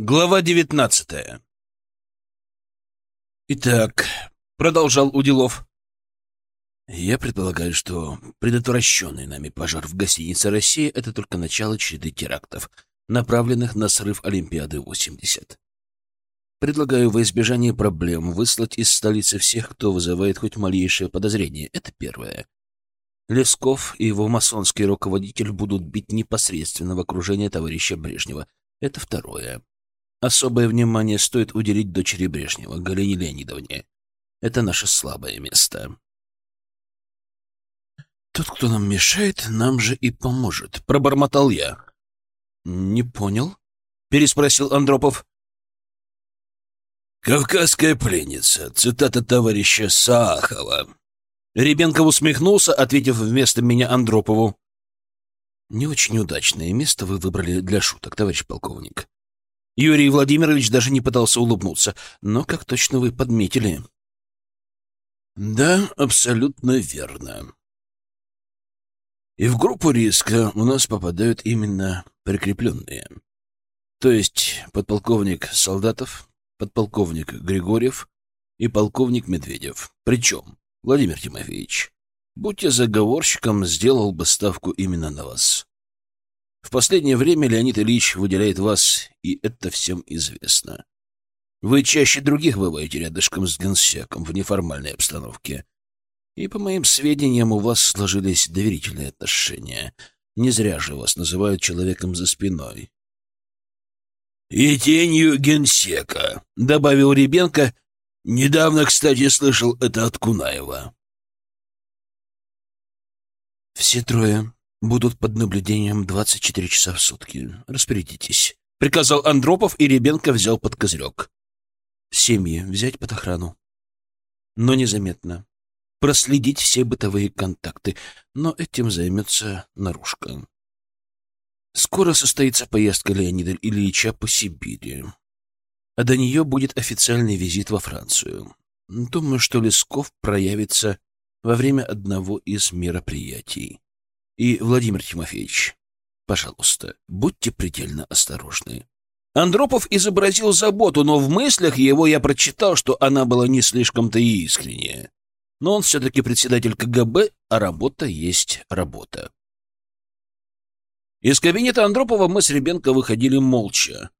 Глава девятнадцатая «Итак», — продолжал Уделов, — «я предполагаю, что предотвращенный нами пожар в гостинице «Россия» — это только начало череды терактов, направленных на срыв Олимпиады-80. Предлагаю во избежание проблем выслать из столицы всех, кто вызывает хоть малейшее подозрение. Это первое. Лесков и его масонский руководитель будут бить непосредственно в окружение товарища Брежнева. Это второе. Особое внимание стоит уделить дочери Брежнева, Галине Леонидовне. Это наше слабое место. «Тот, кто нам мешает, нам же и поможет», — пробормотал я. «Не понял?» — переспросил Андропов. «Кавказская пленница», цитата товарища Саахова. Ребенков усмехнулся, ответив вместо меня Андропову. «Не очень удачное место вы выбрали для шуток, товарищ полковник. Юрий Владимирович даже не пытался улыбнуться. Но, как точно вы подметили... Да, абсолютно верно. И в группу риска у нас попадают именно прикрепленные. То есть подполковник Солдатов, подполковник Григорьев и полковник Медведев. Причем, Владимир Тимофеевич, будьте заговорщиком, сделал бы ставку именно на вас. В последнее время Леонид Ильич выделяет вас, и это всем известно. Вы чаще других бываете рядышком с генсеком в неформальной обстановке. И, по моим сведениям, у вас сложились доверительные отношения. Не зря же вас называют человеком за спиной. «И тенью генсека», — добавил Ребенко. «Недавно, кстати, слышал это от Кунаева». «Все трое будут под наблюдением 24 часа в сутки. Распорядитесь. Приказал Андропов, и Ребенко взял под козырек. Семьи взять под охрану. Но незаметно. Проследить все бытовые контакты. Но этим займется наружка. Скоро состоится поездка Леонида Ильича по Сибири. А до нее будет официальный визит во Францию. Думаю, что Лесков проявится во время одного из мероприятий. И, Владимир Тимофеевич, пожалуйста, будьте предельно осторожны. Андропов изобразил заботу, но в мыслях его я прочитал, что она была не слишком-то и искренняя. Но он все-таки председатель КГБ, а работа есть работа. Из кабинета Андропова мы с Ребенко выходили молча.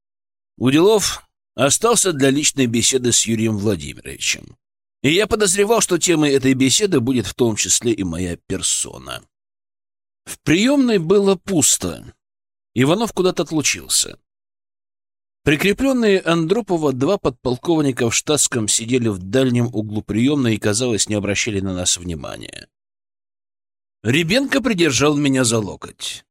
Уделов остался для личной беседы с Юрием Владимировичем. И я подозревал, что темой этой беседы будет в том числе и моя персона. В приемной было пусто. Иванов куда-то отлучился. Прикрепленные Андропова два подполковника в штатском сидели в дальнем углу приемной и, казалось, не обращали на нас внимания. Ребенко придержал меня за локоть.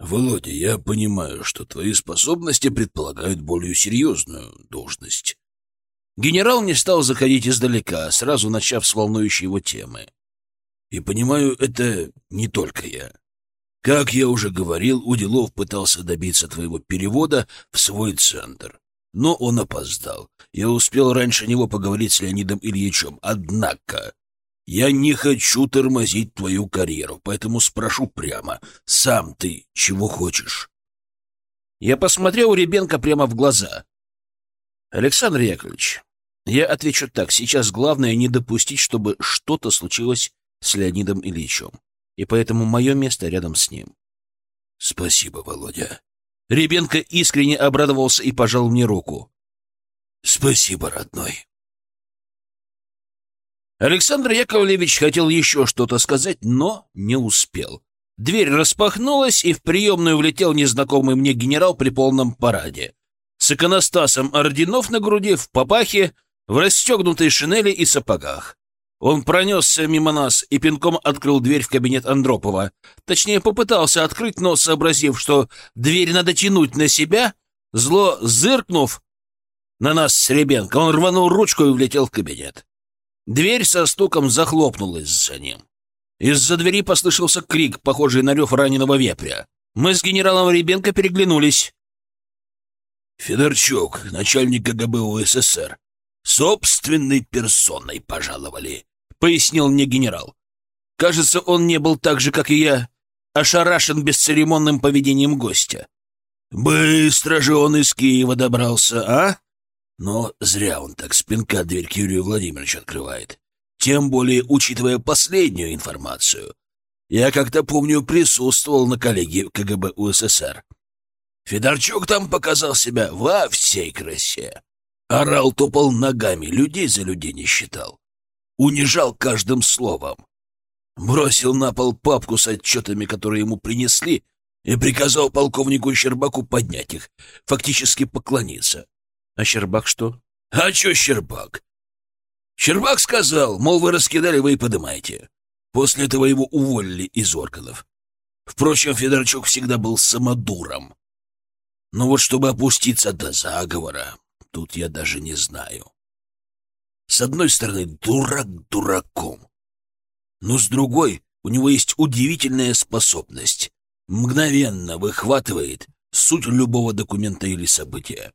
«Володя, я понимаю, что твои способности предполагают более серьезную должность». Генерал не стал заходить издалека, сразу начав с волнующей его темы. И понимаю, это не только я. Как я уже говорил, Уделов пытался добиться твоего перевода в свой центр. Но он опоздал. Я успел раньше него поговорить с Леонидом Ильичем. Однако я не хочу тормозить твою карьеру, поэтому спрошу прямо. Сам ты чего хочешь? Я посмотрел Ребенка прямо в глаза. Александр Яковлевич, я отвечу так. Сейчас главное не допустить, чтобы что-то случилось с Леонидом Ильичем, и поэтому мое место рядом с ним. — Спасибо, Володя. Ребенко искренне обрадовался и пожал мне руку. — Спасибо, родной. Александр Яковлевич хотел еще что-то сказать, но не успел. Дверь распахнулась, и в приемную влетел незнакомый мне генерал при полном параде. С иконостасом орденов на груди, в папахе, в расстегнутой шинели и сапогах. Он пронесся мимо нас и пинком открыл дверь в кабинет Андропова. Точнее, попытался открыть, но, сообразив, что дверь надо тянуть на себя, зло зыркнув на нас с Ребенко, он рванул ручку и влетел в кабинет. Дверь со стуком захлопнулась за ним. Из-за двери послышался крик, похожий на рев раненого вепря. Мы с генералом Ребенко переглянулись. «Федорчук, начальник КГБ УССР, собственной персоной пожаловали», пояснил мне генерал. Кажется, он не был так же, как и я, ошарашен бесцеремонным поведением гостя. Быстро же он из Киева добрался, а? Но зря он так спинка дверь к Юрию Владимировичу открывает. Тем более, учитывая последнюю информацию. Я как-то помню, присутствовал на коллегии КГБ УССР. Федорчук там показал себя во всей красе. Орал, топал ногами, людей за людей не считал. Унижал каждым словом. Бросил на пол папку с отчетами, которые ему принесли, и приказал полковнику Щербаку поднять их, фактически поклониться. А Щербак что? А чё Щербак? Щербак сказал, мол, вы раскидали, вы и подымаете. После этого его уволили из органов. Впрочем, Федорчук всегда был самодуром. Но вот чтобы опуститься до заговора, тут я даже не знаю. С одной стороны, дурак дураком. Но с другой, у него есть удивительная способность. Мгновенно выхватывает суть любого документа или события.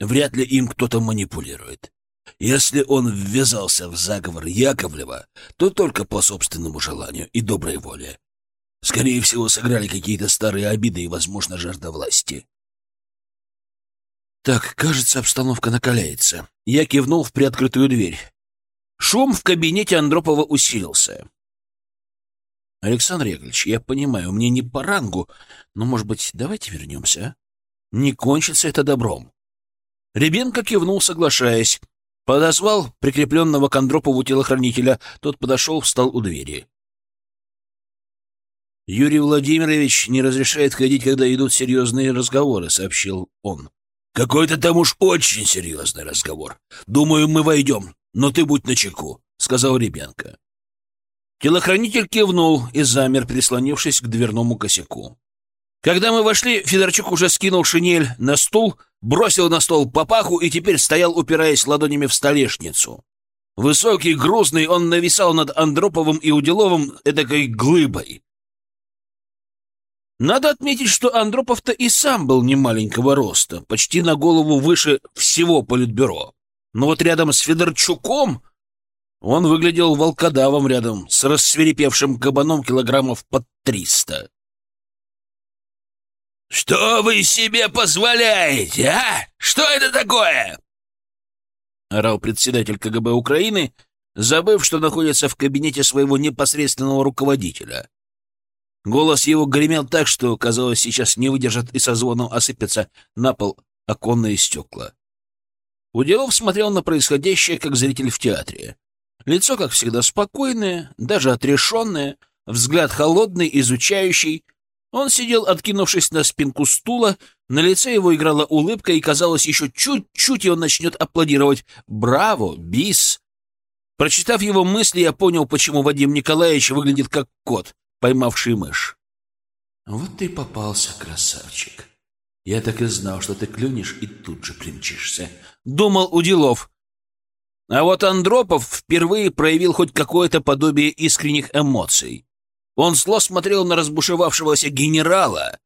Вряд ли им кто-то манипулирует. Если он ввязался в заговор Яковлева, то только по собственному желанию и доброй воле. Скорее всего, сыграли какие-то старые обиды и, возможно, жажда власти. Так, кажется, обстановка накаляется. Я кивнул в приоткрытую дверь. Шум в кабинете Андропова усилился. Александр Яковлевич, я понимаю, мне не по рангу, но, может быть, давайте вернемся, а? Не кончится это добром. Ребенко кивнул, соглашаясь. Подозвал прикрепленного к Андропову телохранителя. Тот подошел, встал у двери. «Юрий Владимирович не разрешает ходить, когда идут серьезные разговоры», — сообщил он. «Какой-то там уж очень серьезный разговор. Думаю, мы войдем, но ты будь начеку», — сказал Ребенко. Телохранитель кивнул и замер, прислонившись к дверному косяку. Когда мы вошли, Федорчук уже скинул шинель на стул, бросил на стол папаху и теперь стоял, упираясь ладонями в столешницу. Высокий, грузный, он нависал над Андроповым и Уделовым эдакой глыбой. Надо отметить, что Андропов-то и сам был немаленького роста, почти на голову выше всего политбюро. Но вот рядом с Федорчуком он выглядел волкодавом рядом с рассверепевшим кабаном килограммов под триста. «Что вы себе позволяете, а? Что это такое?» — орал председатель КГБ Украины, забыв, что находится в кабинете своего непосредственного руководителя. Голос его гремел так, что, казалось, сейчас не выдержат и со звоном осыпятся на пол оконные стекла. Уделов смотрел на происходящее, как зритель в театре. Лицо, как всегда, спокойное, даже отрешенное, взгляд холодный, изучающий. Он сидел, откинувшись на спинку стула, на лице его играла улыбка, и, казалось, еще чуть-чуть и он начнет аплодировать. «Браво! Бис!» Прочитав его мысли, я понял, почему Вадим Николаевич выглядит как кот, поймавший мышь. «Вот ты попался, красавчик. Я так и знал, что ты клюнешь и тут же примчишься», — думал Уделов. А вот Андропов впервые проявил хоть какое-то подобие искренних эмоций. Он зло смотрел на разбушевавшегося генерала,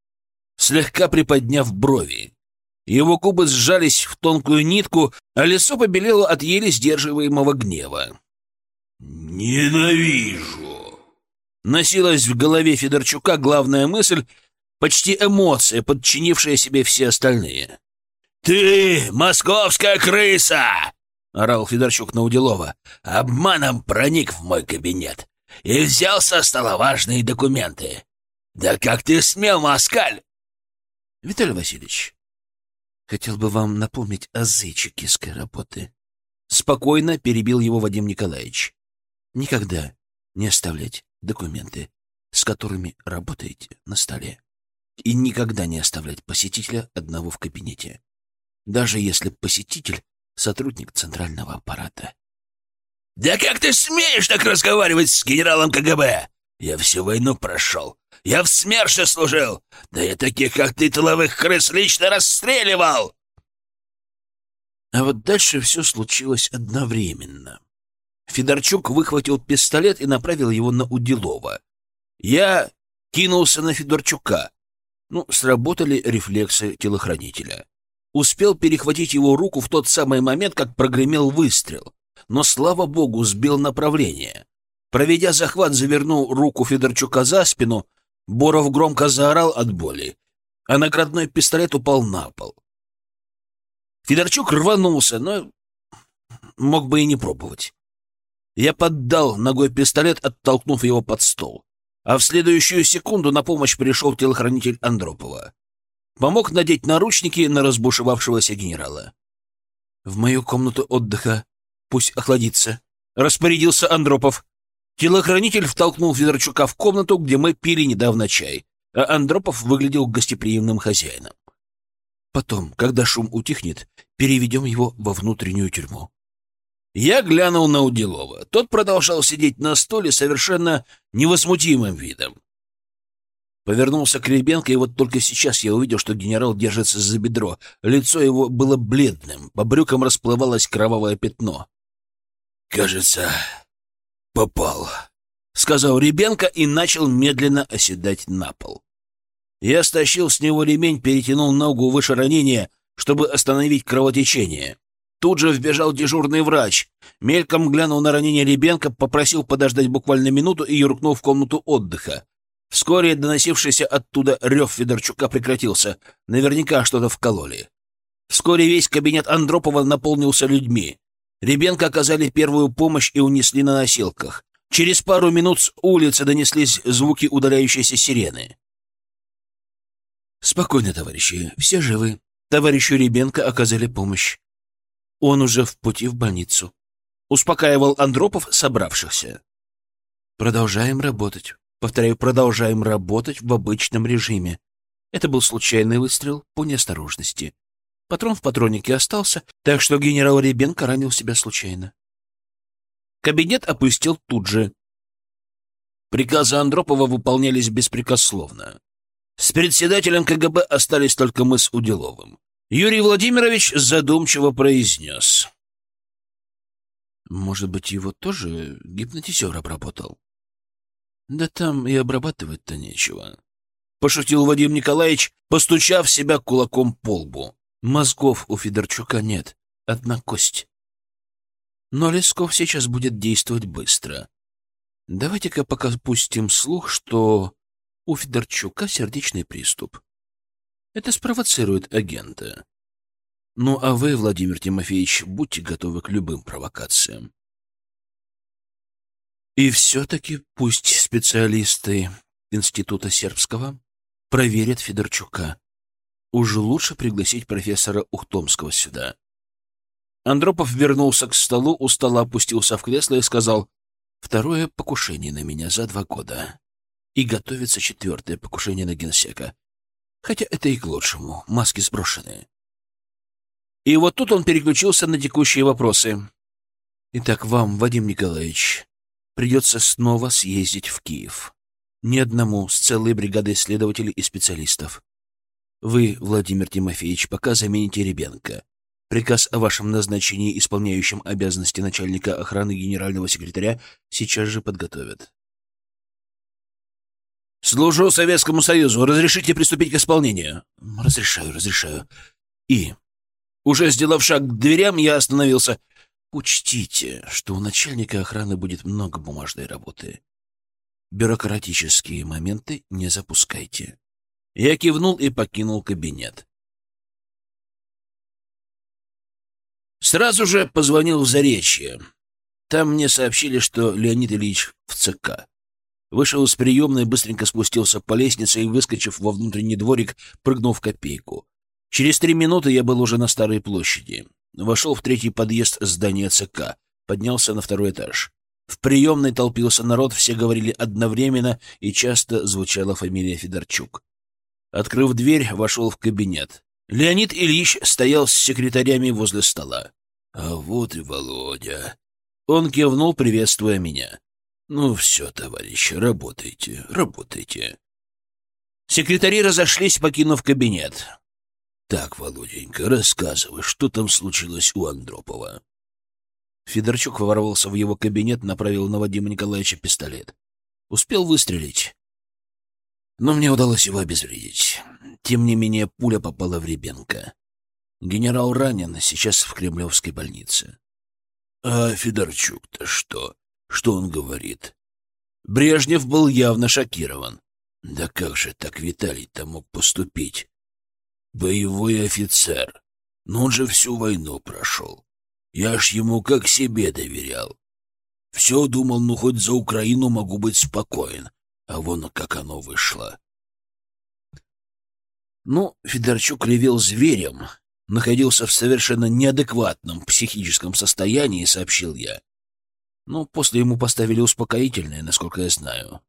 слегка приподняв брови. Его губы сжались в тонкую нитку, а лицо побелело от еле сдерживаемого гнева. «Ненавижу!» Носилась в голове Федорчука главная мысль, почти эмоция, подчинившая себе все остальные. «Ты московская крыса!» — орал Федорчук на Уделова. «Обманом проник в мой кабинет и взял со стола важные документы. Да как ты смел, москаль!» «Виталий Васильевич, хотел бы вам напомнить азы чекистской работы». Спокойно перебил его Вадим Николаевич. «Никогда не оставлять документы, с которыми работаете на столе. И никогда не оставлять посетителя одного в кабинете. Даже если посетитель сотрудник центрального аппарата. «Да как ты смеешь так разговаривать с генералом КГБ? Я всю войну прошел. Я в СМЕРШе служил. Да я таких, как ты, тыловых крыс лично расстреливал!» А вот дальше все случилось одновременно. Федорчук выхватил пистолет и направил его на Уделова. Я кинулся на Федорчука. Ну, сработали рефлексы телохранителя успел перехватить его руку в тот самый момент, как прогремел выстрел. Но, слава богу, сбил направление. Проведя захват, завернул руку Федорчука за спину, Боров громко заорал от боли. а наградной пистолет упал на пол. Федорчук рванулся, но мог бы и не пробовать. Я поддал ногой пистолет, оттолкнув его под стол. А в следующую секунду на помощь пришел телохранитель Андропова. Помог надеть наручники на разбушевавшегося генерала. В мою комнату отдыха пусть охладится. Распорядился Андропов. Телохранитель втолкнул Федорчука в комнату, где мы пили недавно чай, а Андропов выглядел гостеприимным хозяином. Потом, когда шум утихнет, переведем его во внутреннюю тюрьму. Я глянул на Уделова. Тот продолжал сидеть на столе совершенно невозмутимым видом. Повернулся к Ребенко, и вот только сейчас я увидел, что генерал держится за бедро. Лицо его было бледным, по брюкам расплывалось кровавое пятно. «Кажется, попал», — сказал Ребенко и начал медленно оседать на пол. Я стащил с него ремень, перетянул ногу выше ранения, чтобы остановить кровотечение. Тут же вбежал дежурный врач. Мельком глянул на ранение Ребенка, попросил подождать буквально минуту и юркнул в комнату отдыха. Вскоре доносившийся оттуда рев Федорчука прекратился. Наверняка что-то вкололи. Вскоре весь кабинет Андропова наполнился людьми. Ребенка оказали первую помощь и унесли на носилках. Через пару минут с улицы донеслись звуки удаляющейся сирены. «Спокойно, товарищи, все живы. Товарищу Ребенко оказали помощь. Он уже в пути в больницу. Успокаивал Андропов собравшихся. Продолжаем работать. Повторяю, продолжаем работать в обычном режиме. Это был случайный выстрел по неосторожности. Патрон в патроннике остался, так что генерал Ребенко ранил себя случайно. Кабинет опустил тут же. Приказы Андропова выполнялись беспрекословно. С председателем КГБ остались только мы с Уделовым. Юрий Владимирович задумчиво произнес. «Может быть, его тоже гипнотизер обработал?» «Да там и обрабатывать-то нечего», — пошутил Вадим Николаевич, постучав себя кулаком по лбу. «Мозгов у Федорчука нет, одна кость. Но Лесков сейчас будет действовать быстро. Давайте-ка пока пустим слух, что у Федорчука сердечный приступ. Это спровоцирует агента. Ну, а вы, Владимир Тимофеевич, будьте готовы к любым провокациям. И все-таки пусть специалисты Института Сербского проверят Федорчука. Уже лучше пригласить профессора Ухтомского сюда. Андропов вернулся к столу, устало опустился в кресло и сказал, «Второе покушение на меня за два года. И готовится четвертое покушение на генсека. Хотя это и к лучшему, маски сброшены. И вот тут он переключился на текущие вопросы. Итак, вам, Вадим Николаевич, придется снова съездить в Киев. Ни одному, с целой бригадой следователей и специалистов. Вы, Владимир Тимофеевич, пока замените Ребенка. Приказ о вашем назначении исполняющим обязанности начальника охраны генерального секретаря сейчас же подготовят. «Служу Советскому Союзу. Разрешите приступить к исполнению?» «Разрешаю, разрешаю. И...» Уже сделав шаг к дверям, я остановился. «Учтите, что у начальника охраны будет много бумажной работы. Бюрократические моменты не запускайте». Я кивнул и покинул кабинет. Сразу же позвонил в Заречье. Там мне сообщили, что Леонид Ильич в ЦК. Вышел из приемной, быстренько спустился по лестнице и, выскочив во внутренний дворик, прыгнул в копейку. Через три минуты я был уже на Старой площади. Вошел в третий подъезд здания ЦК, поднялся на второй этаж. В приемной толпился народ, все говорили одновременно, и часто звучала фамилия Федорчук. Открыв дверь, вошел в кабинет. Леонид Ильич стоял с секретарями возле стола. — А вот и Володя. Он кивнул, приветствуя меня. Ну все, товарищи, работайте, работайте. Секретари разошлись, покинув кабинет. Так, Володенька, рассказывай, что там случилось у Андропова. Федорчук ворвался в его кабинет, направил на Вадима Николаевича пистолет. Успел выстрелить. Но мне удалось его обезвредить. Тем не менее, пуля попала в Ребенка. Генерал ранен, сейчас в Кремлевской больнице. — А Федорчук-то что? Что он говорит? Брежнев был явно шокирован. Да как же так Виталий-то мог поступить? боевой офицер. Но он же всю войну прошел. Я ж ему как себе доверял. Все думал, ну хоть за Украину могу быть спокоен. А вон как оно вышло. Ну, Федорчук ревел зверем, находился в совершенно неадекватном психическом состоянии, сообщил я. Но после ему поставили успокоительное, насколько я знаю.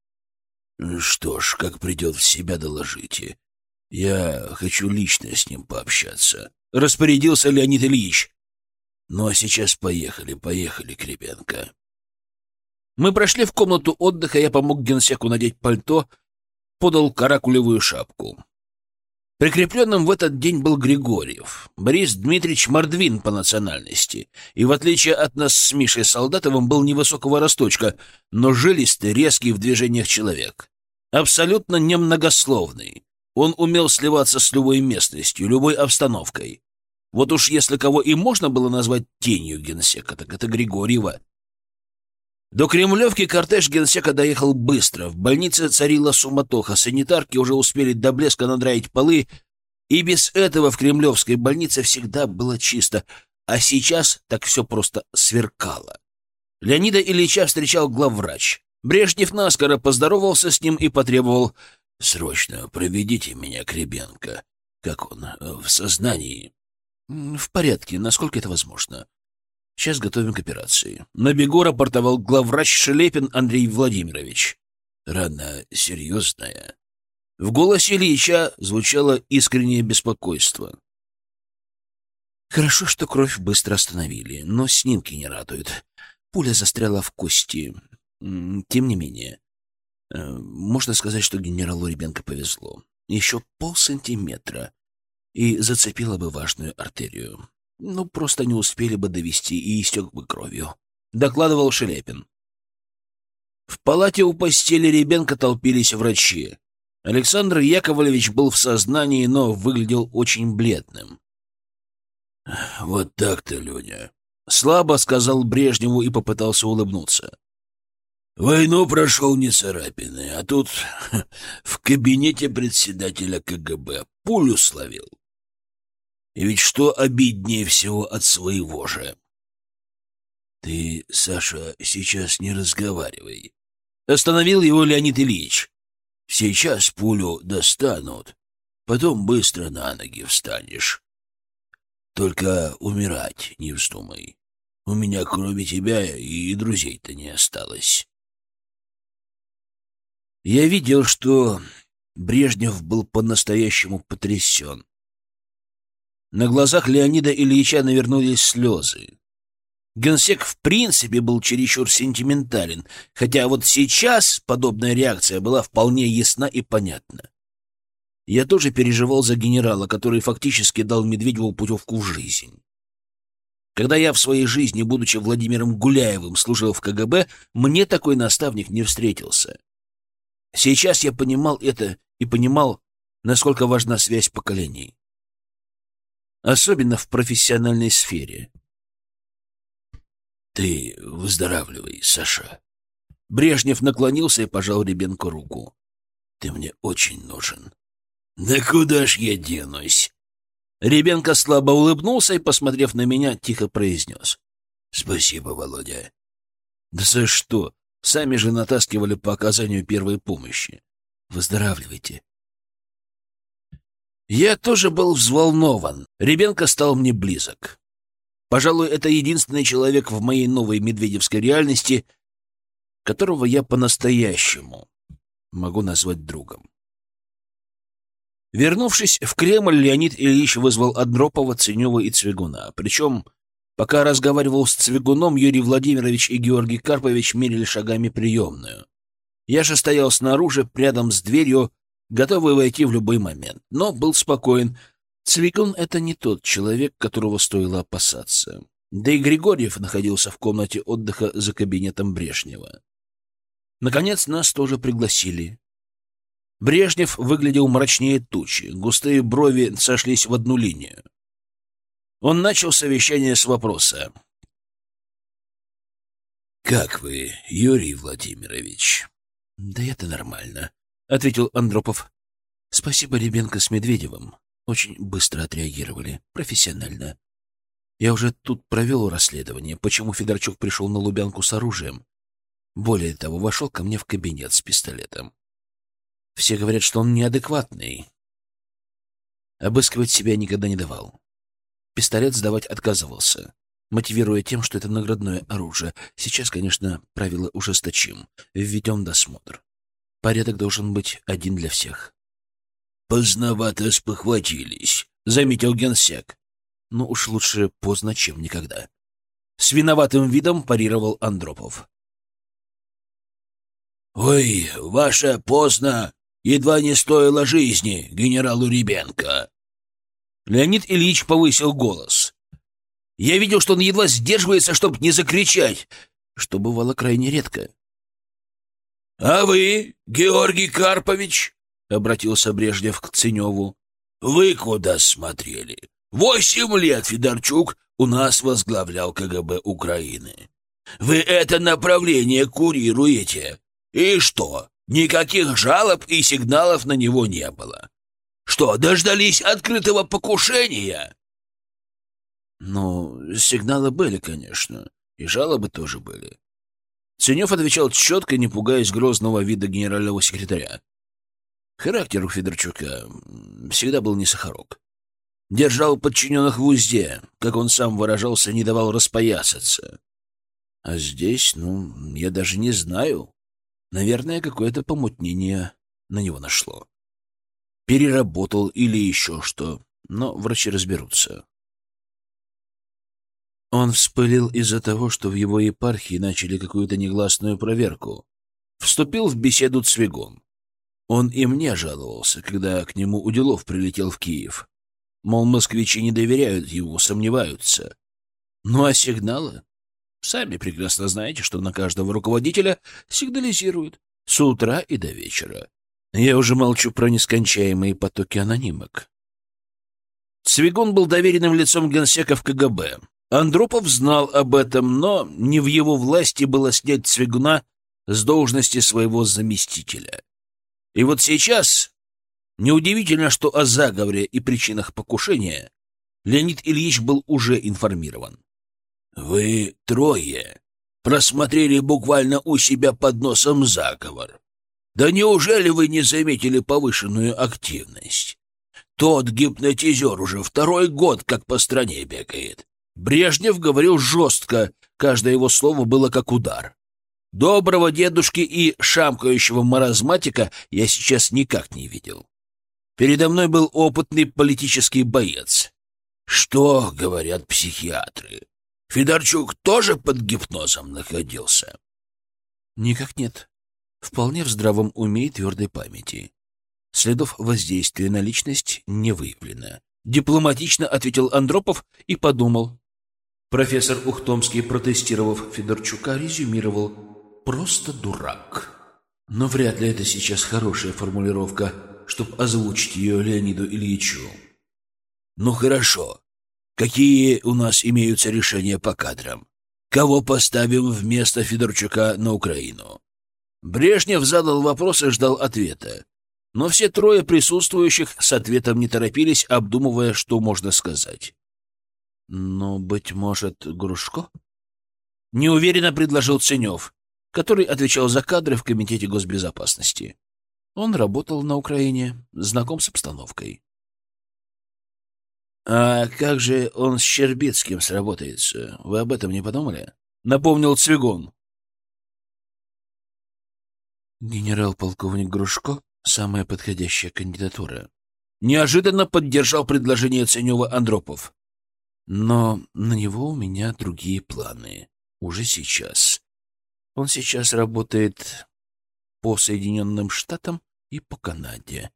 Что ж, как придет в себя, доложите. Я хочу лично с ним пообщаться. Распорядился Леонид Ильич. Ну а сейчас поехали, поехали, Кребенко. Мы прошли в комнату отдыха, я помог генсеку надеть пальто, подал каракулевую шапку. Прикрепленным в этот день был Григорьев, Борис Дмитриевич Мордвин по национальности, и в отличие от нас с Мишей Солдатовым был невысокого росточка, но жилистый, резкий в движениях человек. Абсолютно немногословный. Он умел сливаться с любой местностью, любой обстановкой. Вот уж если кого и можно было назвать тенью генсека, так это Григорьева. До Кремлевки кортеж генсека доехал быстро. В больнице царила суматоха. Санитарки уже успели до блеска надраить полы. И без этого в кремлевской больнице всегда было чисто. А сейчас так все просто сверкало. Леонида Ильича встречал главврач. Брежнев наскоро поздоровался с ним и потребовал «Срочно проведите меня к Ребенко. Как он, в сознании?» «В порядке, насколько это возможно. Сейчас готовим к операции. На бегу рапортовал главврач Шелепин Андрей Владимирович. Рана серьезная. В голосе Ильича звучало искреннее беспокойство. Хорошо, что кровь быстро остановили, но снимки не радуют. Пуля застряла в кости. Тем не менее, э, можно сказать, что генералу Ребенко повезло. Еще полсантиметра, и зацепила бы важную артерию. Ну, просто не успели бы довести и истек бы кровью, — докладывал Шелепин. В палате у постели Ребенка толпились врачи. Александр Яковлевич был в сознании, но выглядел очень бледным. — Вот так-то, Леня, — слабо сказал Брежневу и попытался улыбнуться. — Войну прошел не царапины, а тут в кабинете председателя КГБ пулю словил. И ведь что обиднее всего от своего же? Ты, Саша, сейчас не разговаривай. Остановил его Леонид Ильич. Сейчас пулю достанут, потом быстро на ноги встанешь. Только умирать не вздумай. У меня кроме тебя и друзей-то не осталось. Я видел, что Брежнев был по-настоящему потрясен. На глазах Леонида Ильича навернулись слезы. Генсек в принципе был чересчур сентиментален, хотя вот сейчас подобная реакция была вполне ясна и понятна. Я тоже переживал за генерала, который фактически дал Медведеву путевку в жизнь. Когда я в своей жизни, будучи Владимиром Гуляевым, служил в КГБ, мне такой наставник не встретился. Сейчас я понимал это и понимал, насколько важна связь поколений особенно в профессиональной сфере. «Ты выздоравливай, Саша». Брежнев наклонился и пожал Ребенку руку. «Ты мне очень нужен». «Да куда ж я денусь?» Ребенка слабо улыбнулся и, посмотрев на меня, тихо произнес. «Спасибо, Володя». «Да за что? Сами же натаскивали по оказанию первой помощи. Выздоравливайте. Я тоже был взволнован. Ребенка стал мне близок. Пожалуй, это единственный человек в моей новой медведевской реальности, которого я по-настоящему могу назвать другом. Вернувшись в Кремль, Леонид Ильич вызвал Андропова, Ценева и Цвигуна. Причем, пока разговаривал с Цвигуном, Юрий Владимирович и Георгий Карпович мерили шагами приемную. Я же стоял снаружи, рядом с дверью, готовый войти в любой момент, но был спокоен. Цвикун — это не тот человек, которого стоило опасаться. Да и Григорьев находился в комнате отдыха за кабинетом Брежнева. Наконец нас тоже пригласили. Брежнев выглядел мрачнее тучи, густые брови сошлись в одну линию. Он начал совещание с вопроса. «Как вы, Юрий Владимирович?» «Да это нормально», ответил Андропов. Спасибо Ребенко с Медведевым. очень быстро отреагировали, профессионально. Я уже тут провел расследование, почему Федорчук пришел на Лубянку с оружием. Более того, вошел ко мне в кабинет с пистолетом. Все говорят, что он неадекватный. Обыскивать себя никогда не давал. Пистолет сдавать отказывался, мотивируя тем, что это наградное оружие. Сейчас, конечно, правила ужесточим. Введем досмотр. Порядок должен быть один для всех. «Поздновато спохватились», — заметил генсек. «Ну уж лучше поздно, чем никогда». С виноватым видом парировал Андропов. «Ой, ваша поздно едва не стоило жизни генералу Ребенко!» Леонид Ильич повысил голос. Я видел, что он едва сдерживается, чтобы не закричать, что бывало крайне редко. — А вы, Георгий Карпович, — обратился Брежнев к Ценеву, — вы куда смотрели? Восемь лет Федорчук у нас возглавлял КГБ Украины. Вы это направление курируете. И что, никаких жалоб и сигналов на него не было? Что, дождались открытого покушения? Ну, сигналы были, конечно, и жалобы тоже были. Ценев отвечал четко, не пугаясь грозного вида генерального секретаря. Характер у Федорчука всегда был не сахарок. Держал подчиненных в узде, как он сам выражался, не давал распоясаться. А здесь, ну, я даже не знаю. Наверное, какое-то помутнение на него нашло. Переработал или еще что, но врачи разберутся. Он вспылил из-за того, что в его епархии начали какую-то негласную проверку. Вступил в беседу Цвигун. Он и мне жаловался, когда к нему Уделов прилетел в Киев. Мол, москвичи не доверяют ему, сомневаются. Ну а сигналы? Сами прекрасно знаете, что на каждого руководителя сигнализируют с утра и до вечера. Я уже молчу про нескончаемые потоки анонимок. Цвигун был доверенным лицом генсека в КГБ. Андропов знал об этом, но не в его власти было снять Цвигуна с должности своего заместителя. И вот сейчас неудивительно, что о заговоре и причинах покушения Леонид Ильич был уже информирован. Вы трое просмотрели буквально у себя под носом заговор. Да неужели вы не заметили повышенную активность? Тот гипнотизер уже второй год как по стране бегает. Брежнев говорил жестко, каждое его слово было как удар. Доброго дедушки и шамкающего маразматика я сейчас никак не видел. Передо мной был опытный политический боец. Что говорят психиатры? Федорчук тоже под гипнозом находился? Никак нет. Вполне в здравом уме и твердой памяти. Следов воздействия на личность не выявлено. Дипломатично ответил Андропов и подумал. Профессор Ухтомский, протестировав Федорчука, резюмировал «просто дурак». Но вряд ли это сейчас хорошая формулировка, чтобы озвучить ее Леониду Ильичу. «Ну хорошо. Какие у нас имеются решения по кадрам? Кого поставим вместо Федорчука на Украину? Брежнев задал вопрос и ждал ответа. Но все трое присутствующих с ответом не торопились, обдумывая, что можно сказать. «Но, быть может, Грушко?» Неуверенно предложил Ценев, который отвечал за кадры в Комитете госбезопасности. Он работал на Украине, знаком с обстановкой. «А как же он с Щербицким сработается? Вы об этом не подумали?» — напомнил Цвигун. Генерал-полковник Грушко — самая подходящая кандидатура. Неожиданно поддержал предложение Ценева Андропов. Но на него у меня другие планы. Уже сейчас. Он сейчас работает по Соединенным Штатам и по Канаде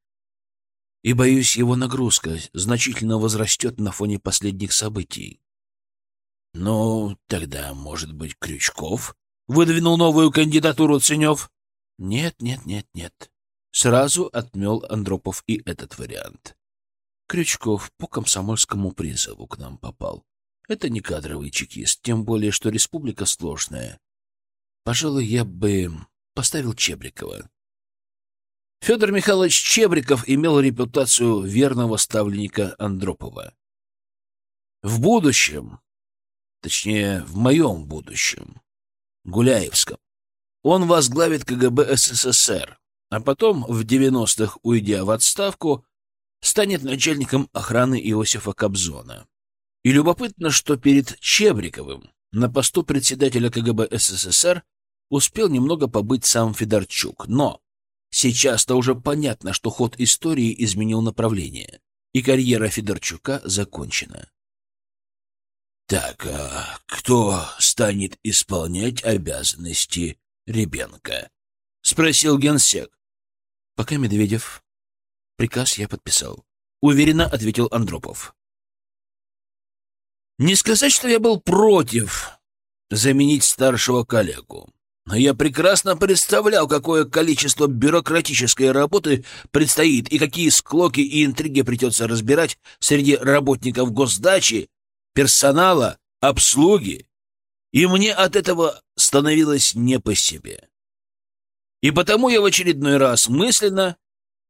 и, боюсь, его нагрузка значительно возрастет на фоне последних событий. «Ну, тогда, может быть, Крючков?» — выдвинул новую кандидатуру Ценев. «Нет, нет, нет, нет». Сразу отмел Андропов и этот вариант. Крючков по комсомольскому призыву к нам попал. Это не кадровый чекист, тем более, что республика сложная. Пожалуй, я бы поставил Чебрикова. Федор Михайлович Чебриков имел репутацию верного ставленника Андропова. В будущем, точнее, в моем будущем, Гуляевском, он возглавит КГБ СССР, а потом, в 90-х, уйдя в отставку, станет начальником охраны Иосифа Кобзона. И любопытно, что перед Чебриковым на посту председателя КГБ СССР успел немного побыть сам Федорчук, но сейчас-то уже понятно, что ход истории изменил направление, и карьера Федорчука закончена. Так, а кто станет исполнять обязанности Ребенка? спросил генсек. Пока Медведев. Приказ я подписал. Уверенно ответил Андропов. Не сказать, что я был против заменить старшего коллегу. Но я прекрасно представлял, какое количество бюрократической работы предстоит и какие склоки и интриги придется разбирать среди работников госдачи, персонала, обслуги. И мне от этого становилось не по себе. И потому я в очередной раз мысленно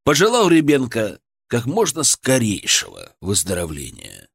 пожелал Ребенка как можно скорейшего выздоровления.